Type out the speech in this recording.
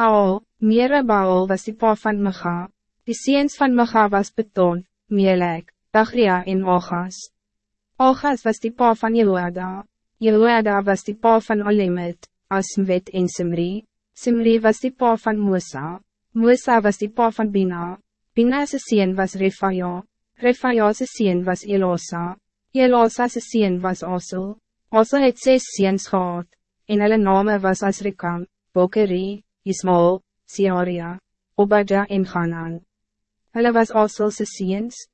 Aal, Merebaal was die pa van Micha. Die seens van Micha was Beton, Melek, Dagria en Ogas. Ogas was die pa van Jehoada. Jehoada was die pa van Olemet, Asmwet en Simri. Simri was die pa van Musa. Musa was die pa van Bina. Bina's sien was Refaja. Refaja's sien was Elosa. Elosa's sien was Osel. Osel het zes seens gehad. En hulle name was Asrikam, Bokeri, Ismael, Siaria, Obadja en Ganan. Hulle was Osel's seens.